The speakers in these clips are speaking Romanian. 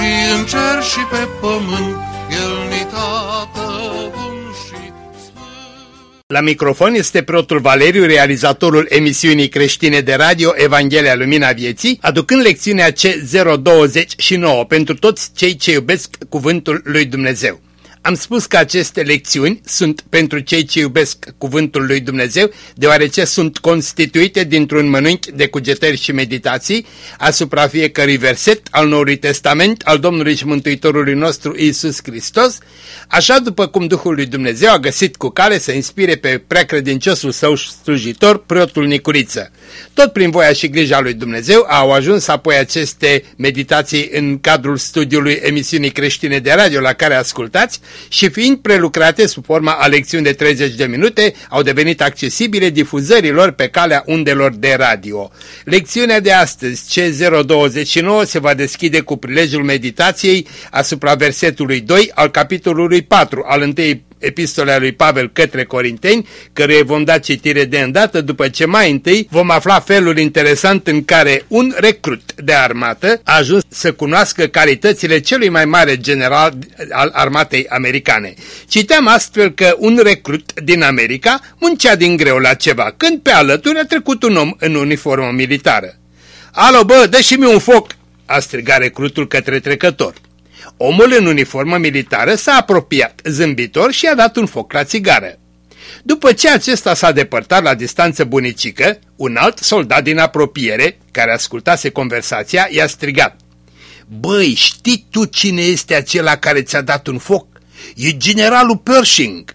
și în cer și pe pământ, El ni tată bun și sfânt. La microfon este preotul Valeriu, realizatorul emisiunii creștine de radio Evanghelia Lumina Vieții, aducând lecțiunea C029 pentru toți cei ce iubesc cuvântul lui Dumnezeu. Am spus că aceste lecțiuni sunt pentru cei ce iubesc cuvântul lui Dumnezeu, deoarece sunt constituite dintr-un mănânchi de cugetări și meditații asupra fiecărui verset al Noului Testament al Domnului și Mântuitorului nostru Isus Hristos, așa după cum Duhul lui Dumnezeu a găsit cu cale să inspire pe preacredinciosul său slujitor, preotul Nicuriță. Tot prin voia și grija lui Dumnezeu au ajuns apoi aceste meditații în cadrul studiului emisiunii creștine de radio la care ascultați și fiind prelucrate sub forma a lecțiuni de 30 de minute, au devenit accesibile difuzărilor pe calea undelor de radio. Lecțiunea de astăzi, C029, se va deschide cu prilejul meditației asupra versetului 2 al capitolului 4 al întâi epistola lui Pavel către Corinteni, căruia vom da citire de îndată după ce mai întâi vom afla felul interesant în care un recrut de armată a ajuns să cunoască calitățile celui mai mare general al armatei americane. Citeam astfel că un recrut din America muncea din greu la ceva, când pe alături a trecut un om în uniformă militară. Alo, bă, dă și mi un foc!" a strigat recrutul către trecător. Omul în uniformă militară s-a apropiat zâmbitor și a dat un foc la țigară. După ce acesta s-a depărtat la distanță bunicică, un alt soldat din apropiere, care ascultase conversația, i-a strigat. Băi, știi tu cine este acela care ți-a dat un foc? E generalul Pershing.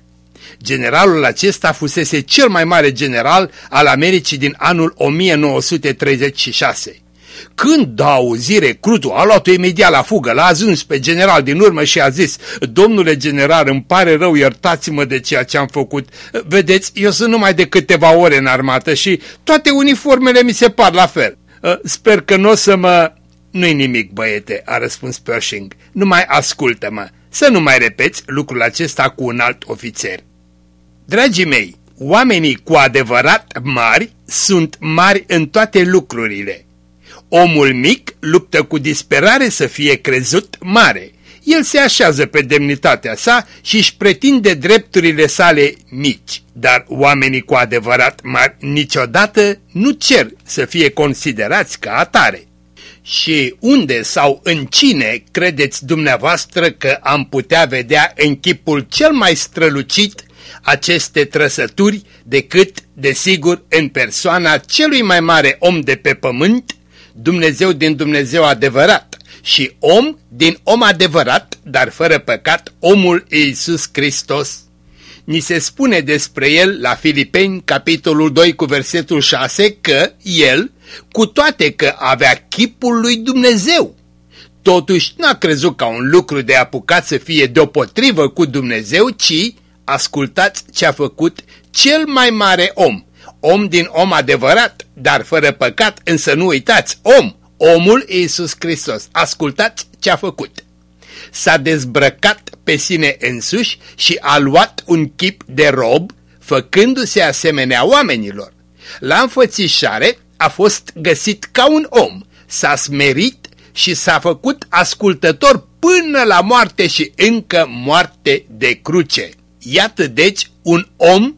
Generalul acesta fusese cel mai mare general al Americii din anul 1936. Când a auzit recrutul, a luat-o imediat la fugă, l-a ajuns pe general din urmă și a zis, Domnule general, îmi pare rău, iertați-mă de ceea ce am făcut. Vedeți, eu sunt numai de câteva ore în armată și toate uniformele mi se par la fel. Ă, sper că nu o să mă... Nu-i nimic, băiete, a răspuns Pershing. Numai ascultă-mă. Să nu mai repeți lucrul acesta cu un alt ofițer. Dragii mei, oamenii cu adevărat mari sunt mari în toate lucrurile. Omul mic luptă cu disperare să fie crezut mare. El se așează pe demnitatea sa și își pretinde drepturile sale mici, dar oamenii cu adevărat mari niciodată nu cer să fie considerați ca atare. Și unde sau în cine credeți dumneavoastră că am putea vedea în chipul cel mai strălucit aceste trăsături decât, desigur, în persoana celui mai mare om de pe pământ, Dumnezeu din Dumnezeu adevărat și om din om adevărat, dar fără păcat, omul Iisus Hristos. Ni se spune despre el la Filipeni, capitolul 2 cu versetul 6, că el, cu toate că avea chipul lui Dumnezeu, totuși n-a crezut ca un lucru de apucat să fie deopotrivă cu Dumnezeu, ci ascultați ce a făcut cel mai mare om, om din om adevărat, dar fără păcat, însă nu uitați, om, omul Iisus Hristos. Ascultați ce a făcut. S-a dezbrăcat pe sine însuși și a luat un chip de rob, făcându-se asemenea oamenilor. La înfățișare a fost găsit ca un om, s-a smerit și s-a făcut ascultător până la moarte și încă moarte de cruce. Iată deci un om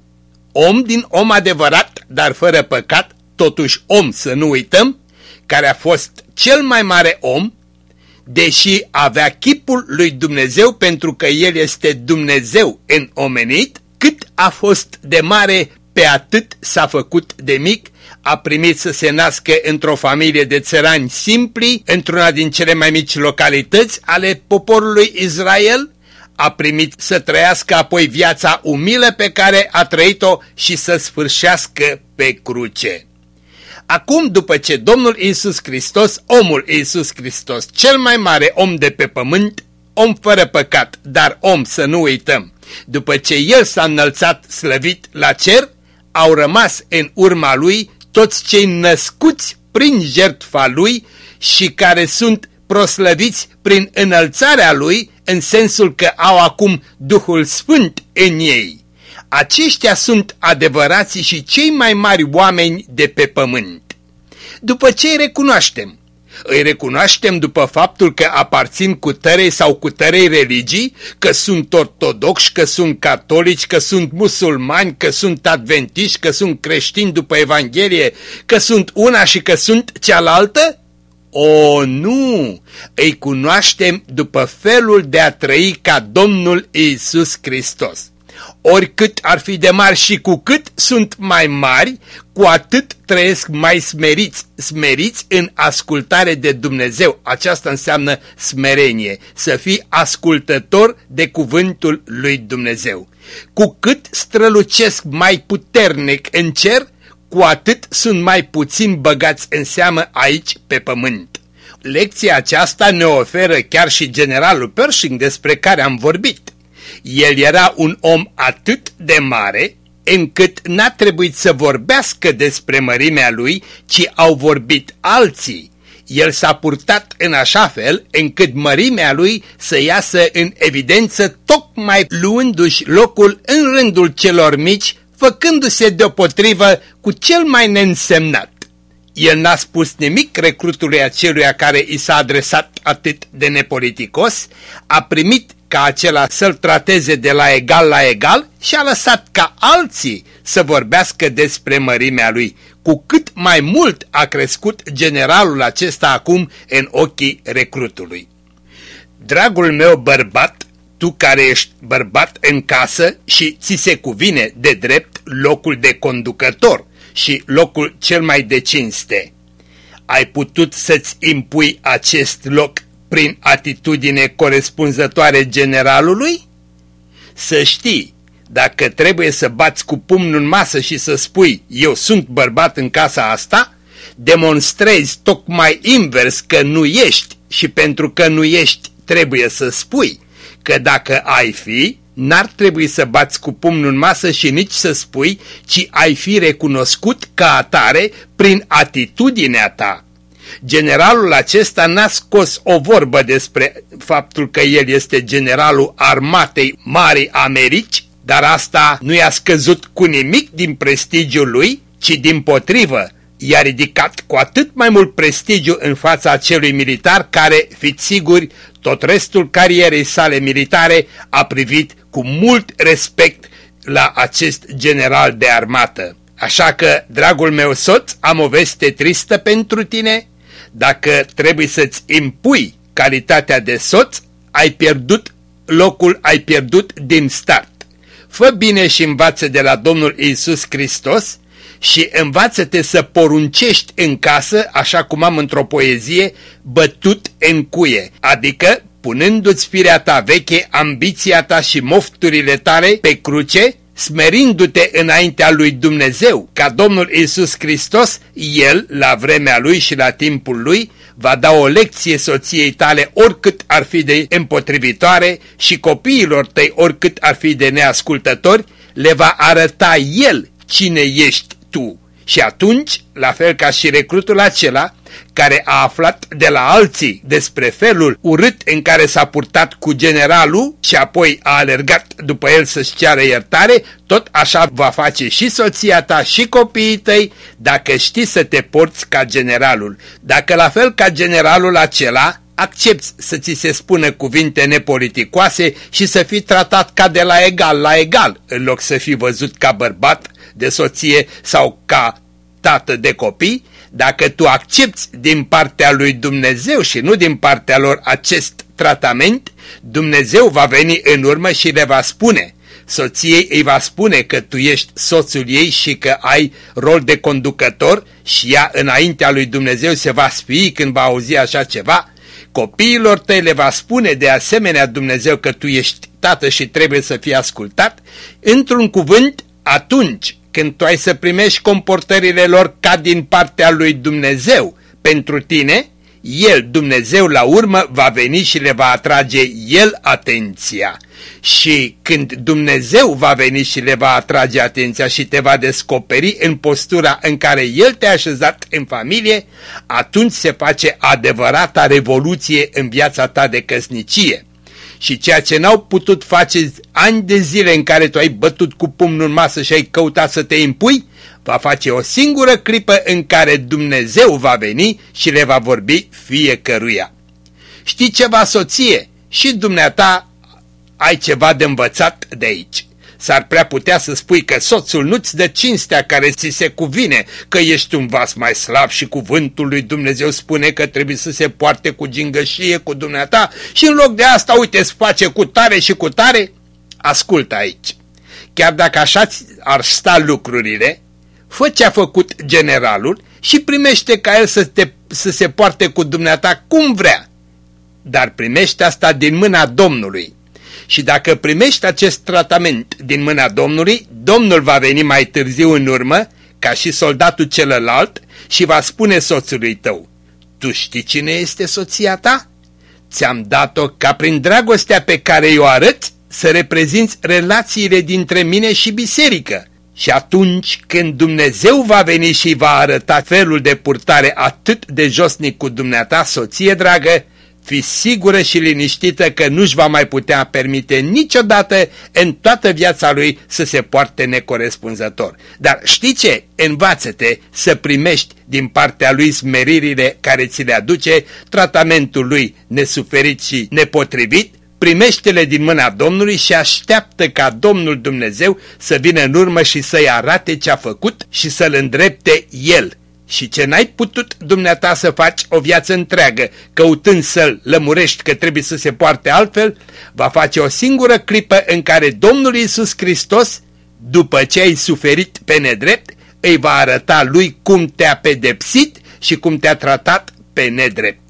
om din om adevărat, dar fără păcat, totuși om să nu uităm, care a fost cel mai mare om, deși avea chipul lui Dumnezeu pentru că El este Dumnezeu în omenit, cât a fost de mare, pe atât s-a făcut de mic, a primit să se nască într-o familie de țărani simpli, într-una din cele mai mici localități ale poporului Israel, a primit să trăiască apoi viața umilă pe care a trăit-o și să sfârșească pe cruce. Acum, după ce Domnul Isus Hristos, omul Isus Hristos, cel mai mare om de pe pământ, om fără păcat, dar om să nu uităm, după ce el s-a înălțat slăvit la cer, au rămas în urma lui toți cei născuți prin jertfa lui și care sunt proslăviți prin înălțarea lui în sensul că au acum Duhul Sfânt în ei. Aceștia sunt adevărații și cei mai mari oameni de pe pământ. După ce îi recunoaștem? Îi recunoaștem după faptul că aparțin cu tărei sau cu tărei religii, că sunt ortodoxi, că sunt catolici, că sunt musulmani, că sunt adventiști, că sunt creștini după Evanghelie, că sunt una și că sunt cealaltă? O, nu! Îi cunoaștem după felul de a trăi ca Domnul Isus Hristos. Oricât ar fi de mari și cu cât sunt mai mari, cu atât trăiesc mai smeriți, smeriți în ascultare de Dumnezeu. Aceasta înseamnă smerenie, să fii ascultător de cuvântul lui Dumnezeu. Cu cât strălucesc mai puternic în cer, cu atât sunt mai puțin băgați în seamă aici pe pământ. Lecția aceasta ne oferă chiar și generalul Pershing despre care am vorbit. El era un om atât de mare încât n-a trebuit să vorbească despre mărimea lui, ci au vorbit alții. El s-a purtat în așa fel încât mărimea lui să iasă în evidență tocmai luându-și locul în rândul celor mici făcându-se deopotrivă cu cel mai neînsemnat. El n-a spus nimic recrutului aceluia care i s-a adresat atât de nepoliticos, a primit ca acela să-l trateze de la egal la egal și a lăsat ca alții să vorbească despre mărimea lui, cu cât mai mult a crescut generalul acesta acum în ochii recrutului. Dragul meu bărbat, tu care ești bărbat în casă și ți se cuvine de drept locul de conducător și locul cel mai de cinste. Ai putut să-ți impui acest loc prin atitudine corespunzătoare generalului? Să știi, dacă trebuie să bați cu pumnul în masă și să spui eu sunt bărbat în casa asta, demonstrezi tocmai invers că nu ești și pentru că nu ești trebuie să spui că dacă ai fi, n-ar trebui să bați cu pumnul în masă și nici să spui, ci ai fi recunoscut ca atare prin atitudinea ta. Generalul acesta n-a scos o vorbă despre faptul că el este generalul armatei Marii Americi, dar asta nu i-a scăzut cu nimic din prestigiul lui, ci din potrivă, i-a ridicat cu atât mai mult prestigiu în fața acelui militar care, fiți siguri, tot restul carierei sale militare a privit cu mult respect la acest general de armată. Așa că, dragul meu soț, am o veste tristă pentru tine. Dacă trebuie să-ți impui calitatea de soț, ai pierdut locul, ai pierdut din start. Fă bine și învață de la Domnul Isus Hristos și învață-te să poruncești în casă, așa cum am într-o poezie, bătut în cuie, adică punându-ți firea ta veche, ambiția ta și mofturile tale pe cruce, smerindu-te înaintea lui Dumnezeu, ca Domnul Isus Hristos, El, la vremea Lui și la timpul Lui, va da o lecție soției tale oricât ar fi de împotrivitoare și copiilor tăi oricât ar fi de neascultători, le va arăta El cine ești tu. Și atunci, la fel ca și recrutul acela, care a aflat de la alții despre felul urât în care s-a purtat cu generalul și apoi a alergat după el să-și ceară iertare, tot așa va face și soția ta și copiii tăi dacă știi să te porți ca generalul. Dacă la fel ca generalul acela accepti să ți se spună cuvinte nepoliticoase și să fii tratat ca de la egal la egal, în loc să fii văzut ca bărbat de soție sau ca tată de copii, dacă tu accepti din partea lui Dumnezeu și nu din partea lor acest tratament, Dumnezeu va veni în urmă și le va spune, soției îi va spune că tu ești soțul ei și că ai rol de conducător și ea înaintea lui Dumnezeu se va spui când va auzi așa ceva, copiilor tăi le va spune de asemenea Dumnezeu că tu ești tată și trebuie să fii ascultat, într-un cuvânt, atunci când tu ai să primești comportările lor ca din partea lui Dumnezeu pentru tine, El, Dumnezeu, la urmă va veni și le va atrage El atenția. Și când Dumnezeu va veni și le va atrage atenția și te va descoperi în postura în care El te-a așezat în familie, atunci se face adevărata revoluție în viața ta de căsnicie și ceea ce n-au putut face ani de zile în care tu ai bătut cu pumnul în masă și ai căutat să te impui, va face o singură clipă în care Dumnezeu va veni și le va vorbi fiecăruia. Știi ceva, soție? Și dumneata ai ceva de învățat de aici. S-ar prea putea să spui că soțul nu-ți dă cinstea care ți se cuvine, că ești un vas mai slab și cuvântul lui Dumnezeu spune că trebuie să se poarte cu gingășie cu dumneata și în loc de asta, uite, îți face cu tare și cu tare? Ascultă aici. Chiar dacă așa ar sta lucrurile, fă ce a făcut generalul și primește ca el să, te, să se poarte cu dumneata cum vrea. Dar primește asta din mâna Domnului și dacă primești acest tratament din mâna Domnului, Domnul va veni mai târziu în urmă, ca și soldatul celălalt, și va spune soțului tău, Tu știi cine este soția ta? Ți-am dat-o ca prin dragostea pe care o arăți să reprezinți relațiile dintre mine și biserică. Și atunci când Dumnezeu va veni și va arăta felul de purtare atât de josnic cu dumneata, soție dragă, fi sigură și liniștită că nu-și va mai putea permite niciodată în toată viața lui să se poarte necorespunzător. Dar știi ce? Învață-te să primești din partea lui smeririle care ți le aduce, tratamentul lui nesuferit și nepotrivit, primește-le din mâna Domnului și așteaptă ca Domnul Dumnezeu să vină în urmă și să-i arate ce a făcut și să-l îndrepte El și ce n-ai putut dumneata să faci o viață întreagă, căutând să-l lămurești că trebuie să se poarte altfel, va face o singură clipă în care Domnul Iisus Hristos, după ce ai suferit pe nedrept, îi va arăta lui cum te-a pedepsit și cum te-a tratat pe nedrept.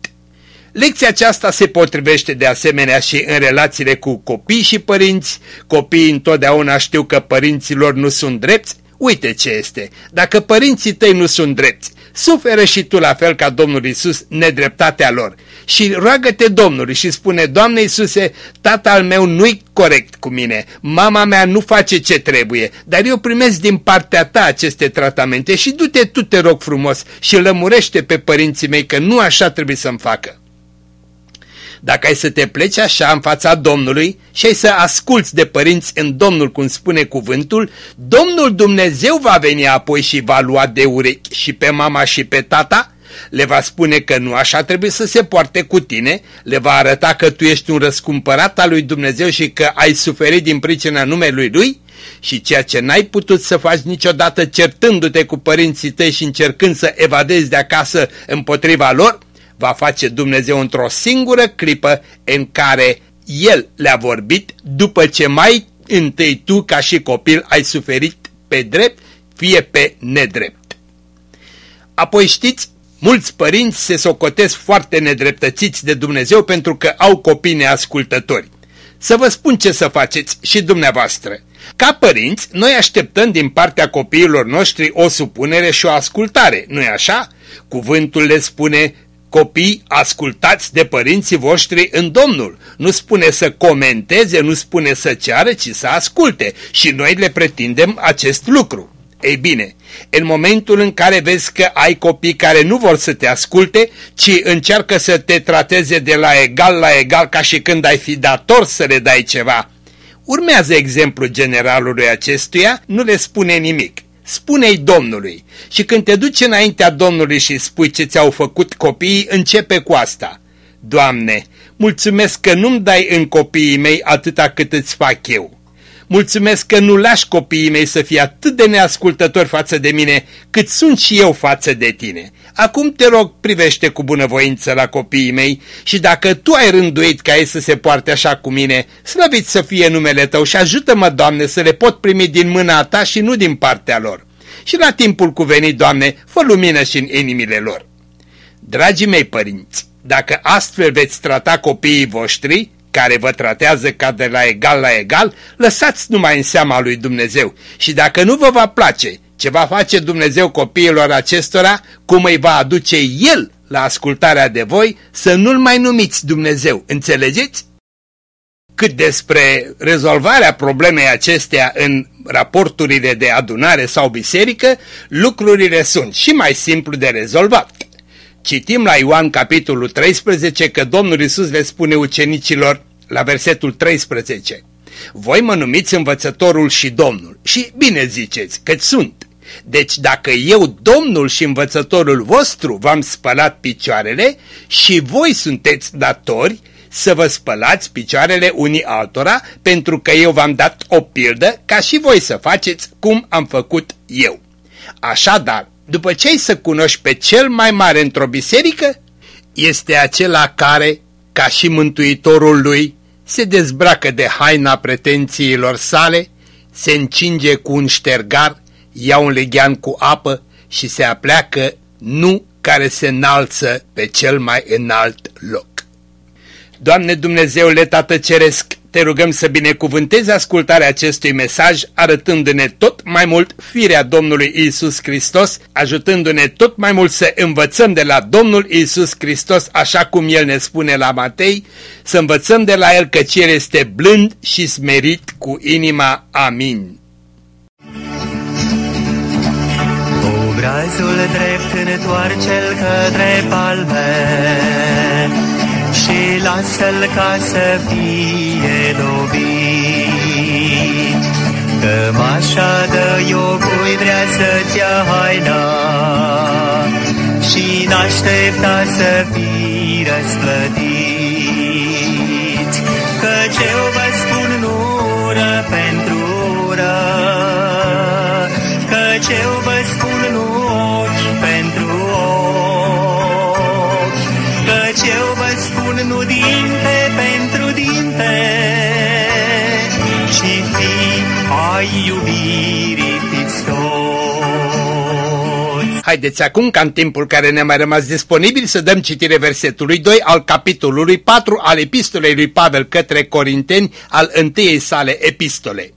Lecția aceasta se potrivește de asemenea și în relațiile cu copii și părinți. Copiii întotdeauna știu că părinților nu sunt drepți, Uite ce este, dacă părinții tăi nu sunt drepți, suferă și tu la fel ca Domnul Isus nedreptatea lor. Și roagă-te Domnului și spune, Doamne Iisuse, tata al meu nu-i corect cu mine, mama mea nu face ce trebuie, dar eu primesc din partea ta aceste tratamente și du-te tu te rog frumos și lămurește pe părinții mei că nu așa trebuie să-mi facă. Dacă ai să te pleci așa în fața Domnului și ai să asculți de părinți în Domnul cum spune cuvântul, Domnul Dumnezeu va veni apoi și va lua de urechi și pe mama și pe tata, le va spune că nu așa trebuie să se poarte cu tine, le va arăta că tu ești un răscumpărat al lui Dumnezeu și că ai suferit din pricina numelui Lui și ceea ce n-ai putut să faci niciodată certându-te cu părinții tăi și încercând să evadezi de acasă împotriva lor, va face Dumnezeu într-o singură clipă în care El le-a vorbit după ce mai întâi tu ca și copil ai suferit pe drept, fie pe nedrept. Apoi știți, mulți părinți se socotesc foarte nedreptățiți de Dumnezeu pentru că au copii neascultători. Să vă spun ce să faceți și dumneavoastră. Ca părinți, noi așteptăm din partea copiilor noștri o supunere și o ascultare, nu-i așa? Cuvântul le spune Copii, ascultați de părinții voștri în Domnul. Nu spune să comenteze, nu spune să ceară, ci să asculte. Și noi le pretindem acest lucru. Ei bine, în momentul în care vezi că ai copii care nu vor să te asculte, ci încearcă să te trateze de la egal la egal ca și când ai fi dator să le dai ceva, urmează exemplul generalului acestuia, nu le spune nimic spune-i Domnului. Și când te duci înaintea Domnului și spui ce ți-au făcut copiii, începe cu asta. Doamne, mulțumesc că nu-mi dai în copiii mei atâta cât îți fac eu. Mulțumesc că nu lași copiii mei să fie atât de neascultători față de mine, cât sunt și eu față de tine. Acum te rog, privește cu bunăvoință la copiii mei și dacă tu ai rânduit ca ei să se poarte așa cu mine, slăvit să fie numele tău și ajută-mă, Doamne, să le pot primi din mâna ta și nu din partea lor. Și la timpul cuvenit, Doamne, fă lumină și în inimile lor. Dragii mei părinți, dacă astfel veți trata copiii voștri, care vă tratează ca de la egal la egal, lăsați numai în seama lui Dumnezeu și dacă nu vă va place ce va face Dumnezeu copiilor acestora, cum îi va aduce El la ascultarea de voi, să nu-L mai numiți Dumnezeu, înțelegeți? Cât despre rezolvarea problemei acestea în raporturile de adunare sau biserică, lucrurile sunt și mai simplu de rezolvat. Citim la Ioan capitolul 13 că Domnul Isus le spune ucenicilor la versetul 13 Voi mă numiți învățătorul și Domnul și bine ziceți că sunt. Deci dacă eu, Domnul și învățătorul vostru, v-am spălat picioarele și voi sunteți datori să vă spălați picioarele unii altora pentru că eu v-am dat o pildă ca și voi să faceți cum am făcut eu. Așadar, după ce ai să cunoști pe cel mai mare într-o biserică, este acela care, ca și mântuitorul lui, se dezbracă de haina pretențiilor sale, se încinge cu un ștergar, ia un leghean cu apă și se apleacă nu care se înalță pe cel mai înalt loc. Doamne Dumnezeule Tată Ceresc, te rugăm să binecuvântezi ascultarea acestui mesaj, arătându-ne tot mai mult firea Domnului Isus Hristos, ajutându-ne tot mai mult să învățăm de la Domnul Isus Hristos, așa cum El ne spune la Matei, să învățăm de la El că El este blând și smerit cu inima. Amin. Obrazul drept întoarce-l către palme și lasă-l ca să fie lovit. Cămașa de iocui vrea să-ți ia haina și n-aștepta să fii răsplătit. Căci eu vă spun nu ură pentru ură, căci eu vă Haideți acum, ca în timpul care ne-a mai rămas disponibil, să dăm citire versetului 2 al capitolului 4 al epistolei lui Pavel către Corinteni, al întâiei sale epistole.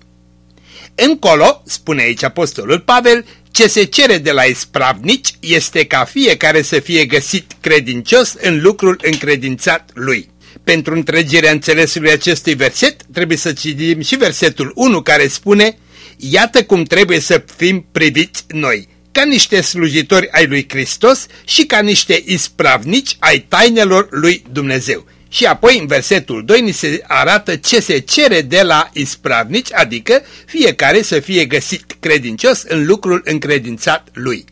Încolo, spune aici apostolul Pavel, ce se cere de la ispravnici este ca fiecare să fie găsit credincios în lucrul încredințat lui. Pentru întregirea înțelesului acestui verset, trebuie să citim și versetul 1 care spune Iată cum trebuie să fim priviți noi, ca niște slujitori ai lui Hristos și ca niște ispravnici ai tainelor lui Dumnezeu. Și apoi în versetul 2 ni se arată ce se cere de la ispravnici, adică fiecare să fie găsit credincios în lucrul încredințat lui.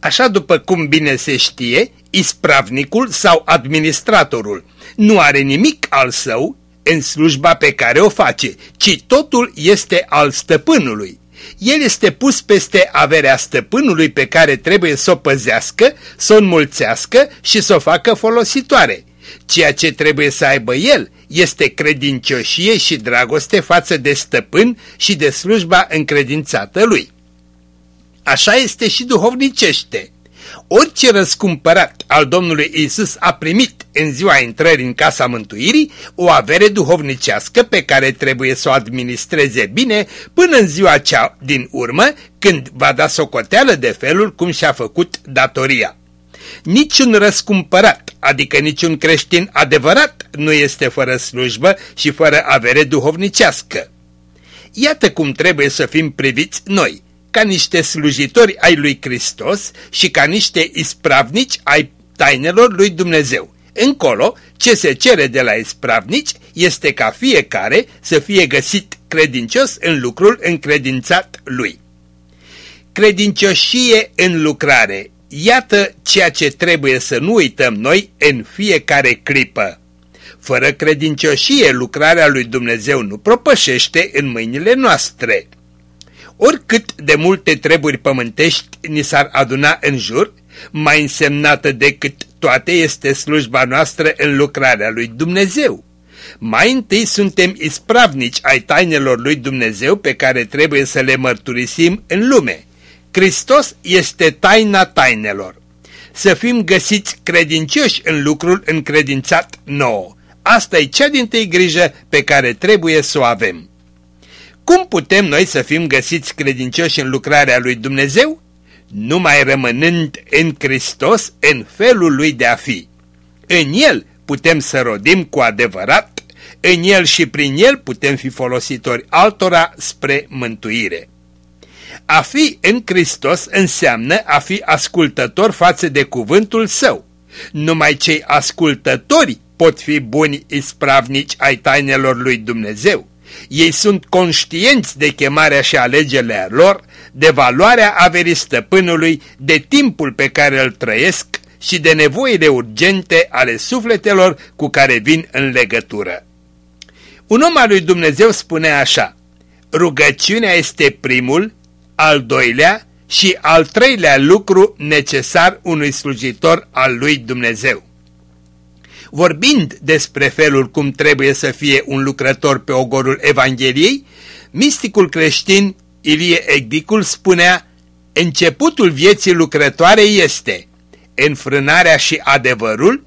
Așa după cum bine se știe, ispravnicul sau administratorul nu are nimic al său în slujba pe care o face, ci totul este al stăpânului. El este pus peste averea stăpânului pe care trebuie să o păzească, să o înmulțească și să o facă folositoare. Ceea ce trebuie să aibă el este credincioșie și dragoste față de stăpân și de slujba încredințată lui. Așa este și duhovnicește. Orice răscumpărat al Domnului Isus a primit în ziua intrării în casa mântuirii o avere duhovnicească pe care trebuie să o administreze bine până în ziua cea din urmă când va da socoteală de felul cum și-a făcut datoria. Niciun răscumpărat, adică niciun creștin adevărat, nu este fără slujbă și fără avere duhovnicească. Iată cum trebuie să fim priviți noi, ca niște slujitori ai lui Hristos și ca niște ispravnici ai tainelor lui Dumnezeu. Încolo, ce se cere de la ispravnici este ca fiecare să fie găsit credincios în lucrul încredințat lui. Credincioșie în lucrare Iată ceea ce trebuie să nu uităm noi în fiecare clipă. Fără credincioșie, lucrarea lui Dumnezeu nu propășește în mâinile noastre. Oricât de multe treburi pământești ni s-ar aduna în jur, mai însemnată decât toate este slujba noastră în lucrarea lui Dumnezeu. Mai întâi suntem ispravnici ai tainelor lui Dumnezeu pe care trebuie să le mărturisim în lume – Hristos este taina tainelor. Să fim găsiți credincioși în lucrul încredințat nouă. Asta e cea din tâi grijă pe care trebuie să o avem. Cum putem noi să fim găsiți credincioși în lucrarea lui Dumnezeu? Numai rămânând în Hristos în felul lui de a fi. În El putem să rodim cu adevărat, în El și prin El putem fi folositori altora spre mântuire. A fi în Hristos înseamnă a fi ascultător față de cuvântul Său. Numai cei ascultători pot fi buni ispravnici ai tainelor lui Dumnezeu. Ei sunt conștienți de chemarea și alegerile lor, de valoarea averii stăpânului, de timpul pe care îl trăiesc și de nevoile urgente ale sufletelor cu care vin în legătură. Un om al lui Dumnezeu spune așa, rugăciunea este primul, al doilea și al treilea lucru necesar unui slujitor al lui Dumnezeu. Vorbind despre felul cum trebuie să fie un lucrător pe ogorul Evangheliei, misticul creștin Ilie Egdicul spunea, începutul vieții lucrătoare este înfrânarea și adevărul,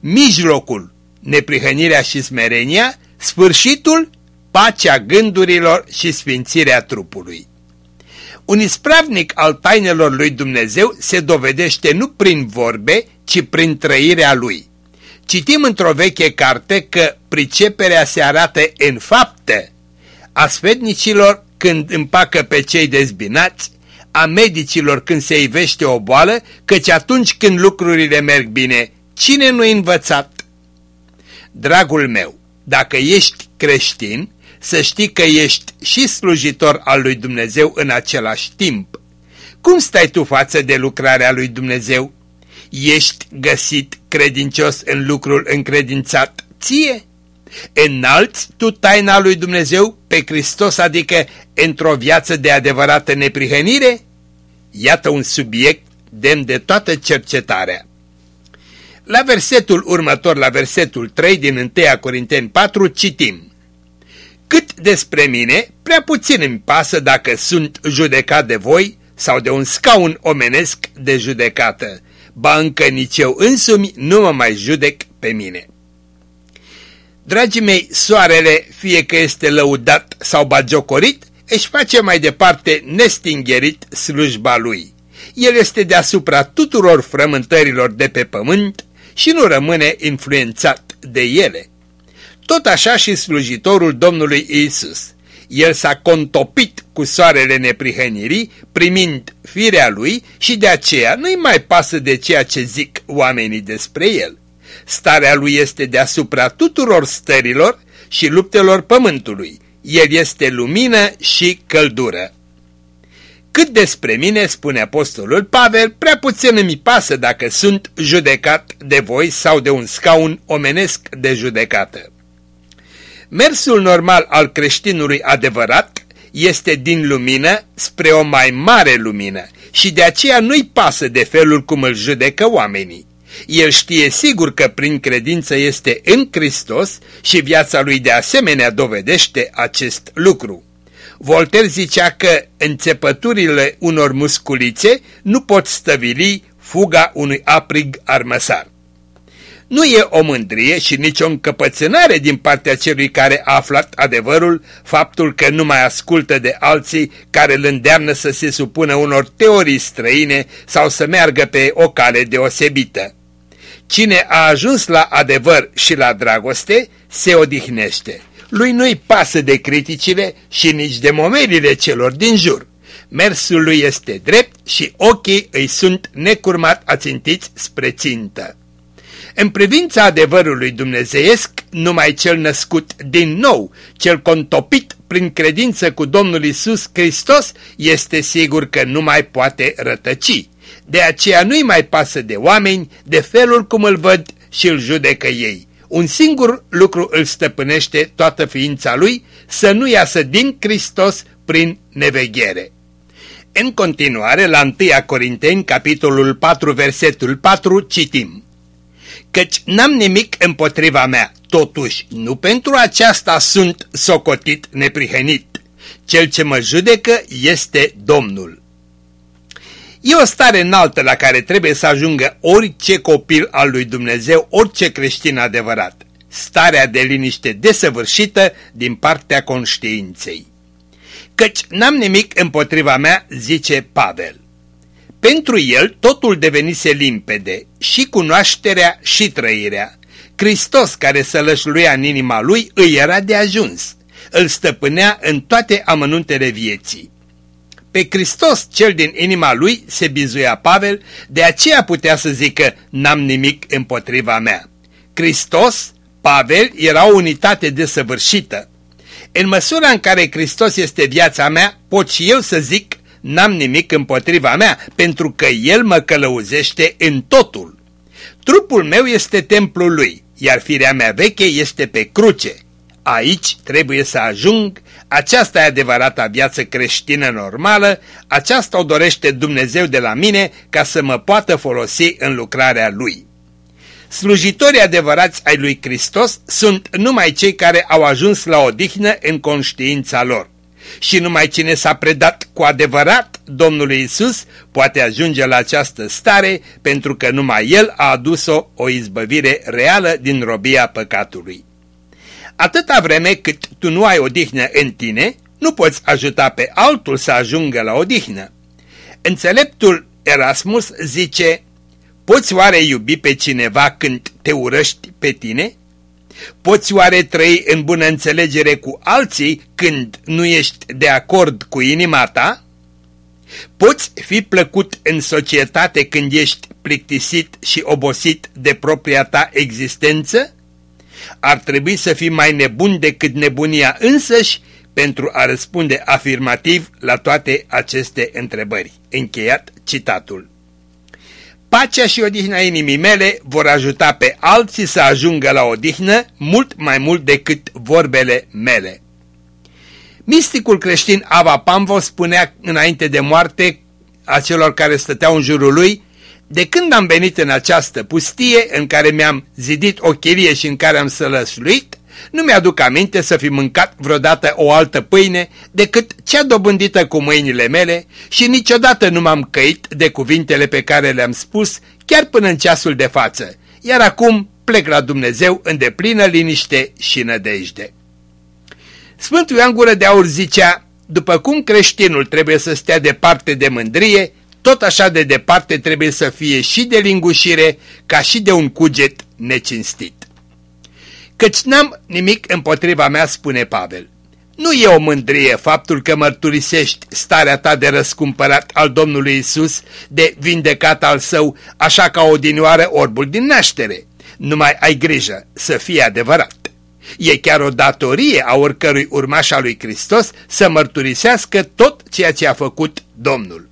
mijlocul, neprihănirea și smerenia, sfârșitul, pacea gândurilor și sfințirea trupului. Un ispravnic al tainelor lui Dumnezeu se dovedește nu prin vorbe, ci prin trăirea lui. Citim într-o veche carte că priceperea se arată în fapte a sfetnicilor când împacă pe cei dezbinați, a medicilor când se ivește o boală, căci atunci când lucrurile merg bine, cine nu-i învățat? Dragul meu, dacă ești creștin, să știi că ești și slujitor al lui Dumnezeu în același timp. Cum stai tu față de lucrarea lui Dumnezeu? Ești găsit credincios în lucrul încredințat ție? Înalți tu taina lui Dumnezeu pe Hristos, adică într-o viață de adevărată neprihănire? Iată un subiect demn de toată cercetarea. La versetul următor, la versetul 3 din 1 Corinteni 4, citim Cât despre mine, prea puțin îmi pasă dacă sunt judecat de voi sau de un scaun omenesc de judecată, ba încă nici eu însumi nu mă mai judec pe mine. Dragii mei, soarele, fie că este lăudat sau bagiocorit, își face mai departe nestingherit slujba lui. El este deasupra tuturor frământărilor de pe pământ și nu rămâne influențat de ele. Tot așa și slujitorul Domnului Isus. El s-a contopit cu soarele neprihănirii, primind firea lui și de aceea nu-i mai pasă de ceea ce zic oamenii despre el. Starea lui este deasupra tuturor stărilor și luptelor pământului. El este lumină și căldură. Cât despre mine, spune apostolul Pavel, prea puțin îmi pasă dacă sunt judecat de voi sau de un scaun omenesc de judecată. Mersul normal al creștinului adevărat este din lumină spre o mai mare lumină și de aceea nu-i pasă de felul cum îl judecă oamenii. El știe sigur că prin credință este în Hristos și viața lui de asemenea dovedește acest lucru. Voltaire zicea că înțepăturile unor musculițe nu pot stăvili fuga unui aprig armăsar. Nu e o mândrie și nici o încăpățânare din partea celui care a aflat adevărul faptul că nu mai ascultă de alții care îl îndeamnă să se supună unor teorii străine sau să meargă pe o cale deosebită. Cine a ajuns la adevăr și la dragoste, se odihnește. Lui nu-i pasă de criticile și nici de momerile celor din jur. Mersul lui este drept și ochii îi sunt necurmat ațintiți spre țintă. În privința adevărului dumnezeiesc, numai cel născut din nou, cel contopit prin credință cu Domnul Isus Hristos, este sigur că nu mai poate rătăci. De aceea nu-i mai pasă de oameni, de felul cum îl văd și îl judecă ei. Un singur lucru îl stăpânește toată ființa lui, să nu iasă din Hristos prin neveghere. În continuare, la 1 Corinteni, capitolul 4, versetul 4, citim Căci n-am nimic împotriva mea, totuși nu pentru aceasta sunt socotit neprihănit. Cel ce mă judecă este Domnul. E o stare înaltă la care trebuie să ajungă orice copil al lui Dumnezeu, orice creștin adevărat. starea de liniște desăvârșită din partea conștiinței. Căci n-am nimic împotriva mea, zice Pavel. Pentru el totul devenise limpede, și cunoașterea și trăirea. Hristos care sălășluia în inima lui îi era de ajuns, îl stăpânea în toate amănuntele vieții. Pe Hristos, cel din inima lui, se bizuia Pavel, de aceea putea să zică, n-am nimic împotriva mea. Hristos, Pavel, era o unitate desăvârșită. În măsura în care Hristos este viața mea, pot și eu să zic, n-am nimic împotriva mea, pentru că El mă călăuzește în totul. Trupul meu este templul Lui, iar firea mea veche este pe cruce. Aici trebuie să ajung, aceasta e adevărata viață creștină normală, aceasta o dorește Dumnezeu de la mine ca să mă poată folosi în lucrarea Lui. Slujitorii adevărați ai lui Hristos sunt numai cei care au ajuns la odihnă în conștiința lor. Și numai cine s-a predat cu adevărat Domnului Isus poate ajunge la această stare pentru că numai El a adus-o o izbăvire reală din robia păcatului. Atâta vreme cât tu nu ai odihnă în tine, nu poți ajuta pe altul să ajungă la odihnă. Înțeleptul Erasmus zice, poți oare iubi pe cineva când te urăști pe tine? Poți oare trăi în bună înțelegere cu alții când nu ești de acord cu inima ta? Poți fi plăcut în societate când ești plictisit și obosit de propria ta existență? ar trebui să fii mai nebun decât nebunia însăși pentru a răspunde afirmativ la toate aceste întrebări. Încheiat citatul. Pacea și odihna inimii mele vor ajuta pe alții să ajungă la odihnă mult mai mult decât vorbele mele. Misticul creștin Ava Pamvo spunea înainte de moarte a celor care stăteau în jurul lui de când am venit în această pustie în care mi-am zidit o chirie și în care am sălăsluit, nu mi-aduc aminte să fi mâncat vreodată o altă pâine decât cea dobândită cu mâinile mele și niciodată nu m-am căit de cuvintele pe care le-am spus chiar până în ceasul de față, iar acum plec la Dumnezeu în deplină liniște și nădejde. Sfântul Ioan Gură de Aur zicea, după cum creștinul trebuie să stea departe de mândrie, tot așa de departe trebuie să fie și de lingușire ca și de un cuget necinstit. Căci n-am nimic împotriva mea, spune Pavel. Nu e o mândrie faptul că mărturisești starea ta de răscumpărat al Domnului Isus, de vindecat al său, așa ca odinioară orbul din naștere. Numai ai grijă să fie adevărat. E chiar o datorie a oricărui urmaș al lui Hristos să mărturisească tot ceea ce a făcut Domnul.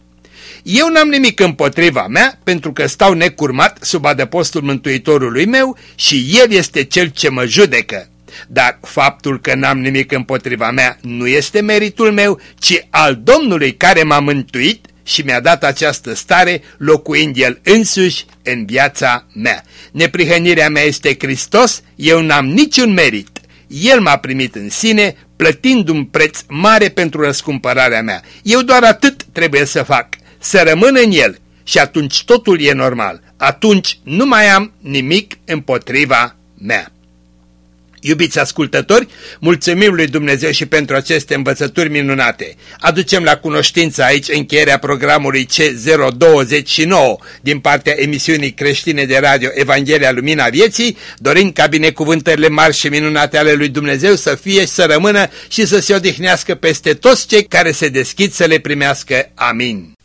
Eu n-am nimic împotriva mea, pentru că stau necurmat sub adăpostul Mântuitorului meu și El este Cel ce mă judecă. Dar faptul că n-am nimic împotriva mea nu este meritul meu, ci al Domnului care m-a mântuit și mi-a dat această stare, locuind El însuși în viața mea. Neprihănirea mea este Hristos, eu n-am niciun merit. El m-a primit în sine, plătind un preț mare pentru răscumpărarea mea. Eu doar atât trebuie să fac să rămân în el și atunci totul e normal. Atunci nu mai am nimic împotriva mea. Iubiți ascultători, mulțumim lui Dumnezeu și pentru aceste învățături minunate. Aducem la cunoștință aici încheierea programului C029 din partea emisiunii creștine de radio Evanghelia Lumina Vieții, dorind ca binecuvântările mari și minunate ale lui Dumnezeu să fie și să rămână și să se odihnească peste toți cei care se deschid să le primească. Amin.